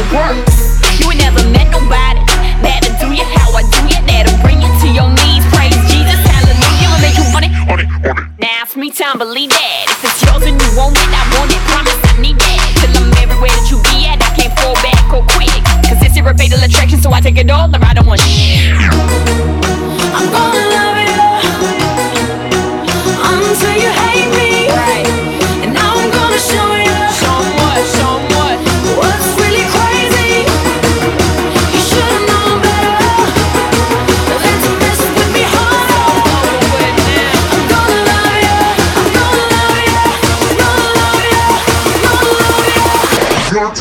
You ain't never met nobody do you how I do you. Bring you to your knees. Praise Jesus, hallelujah. Make you want it. Now it's me time, believe that. If it's yours and you want it.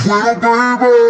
little baby.